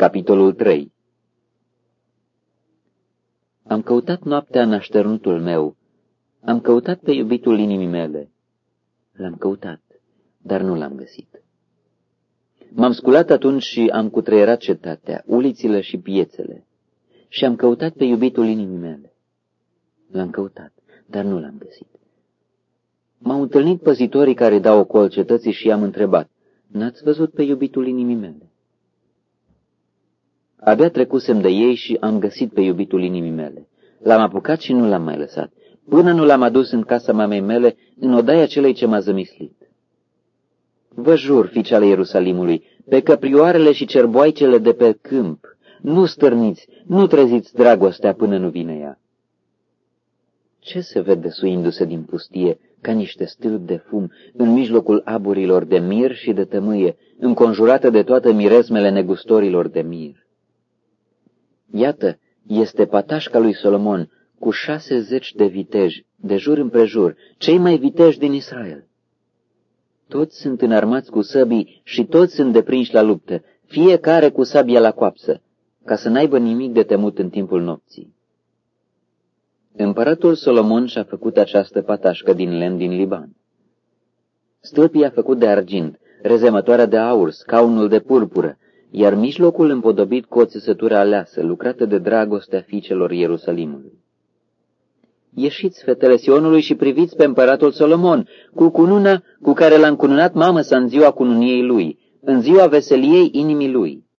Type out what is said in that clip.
Capitolul 3 Am căutat noaptea în așternutul meu, am căutat pe iubitul inimii mele. L-am căutat, dar nu l-am găsit. M-am sculat atunci și am cutreierat cetatea, ulițile și piețele, și am căutat pe iubitul inimii mele. L-am căutat, dar nu l-am găsit. M-au întâlnit păzitorii care dau ocol cetății și i-am întrebat, N-ați văzut pe iubitul inimii mele? Abia trecusem de ei și am găsit pe iubitul inimii mele. L-am apucat și nu l-am mai lăsat, până nu l-am adus în casa mamei mele, în odaia celei ce m-a zămislit. Vă jur, fiice ale Ierusalimului, pe căprioarele și cerboaicele de pe câmp, nu stârniți, nu treziți dragostea până nu vine ea. Ce se vede suindu-se din pustie ca niște stâlpi de fum în mijlocul aburilor de mir și de tămâie, înconjurată de toate miresmele negustorilor de mir? Iată, este patașca lui Solomon cu șase zeci de viteji, de jur împrejur, cei mai viteji din Israel. Toți sunt înarmați cu săbii și toți sunt deprinși la luptă, fiecare cu sabia la coapsă, ca să n-aibă nimic de temut în timpul nopții. Împăratul Solomon și-a făcut această patașcă din lemn din Liban. Stâlpii a făcut de argint, rezemătoarea de aur, scaunul de purpură, iar mijlocul împodobit cu o țesătură aleasă, lucrată de dragostea fiicelor Ierusalimului. Ieșiți, fetele Sionului, și priviți pe împăratul Solomon, cu cununa cu care l-a încununat mamă sa în ziua cununiei lui, în ziua veseliei inimii lui.